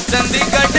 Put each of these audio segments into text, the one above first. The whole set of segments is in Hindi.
चंडीगढ़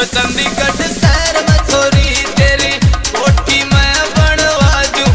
तो चंडीगढ़ शहर में छोरी तेरी कोठी मैं बनवा दूँ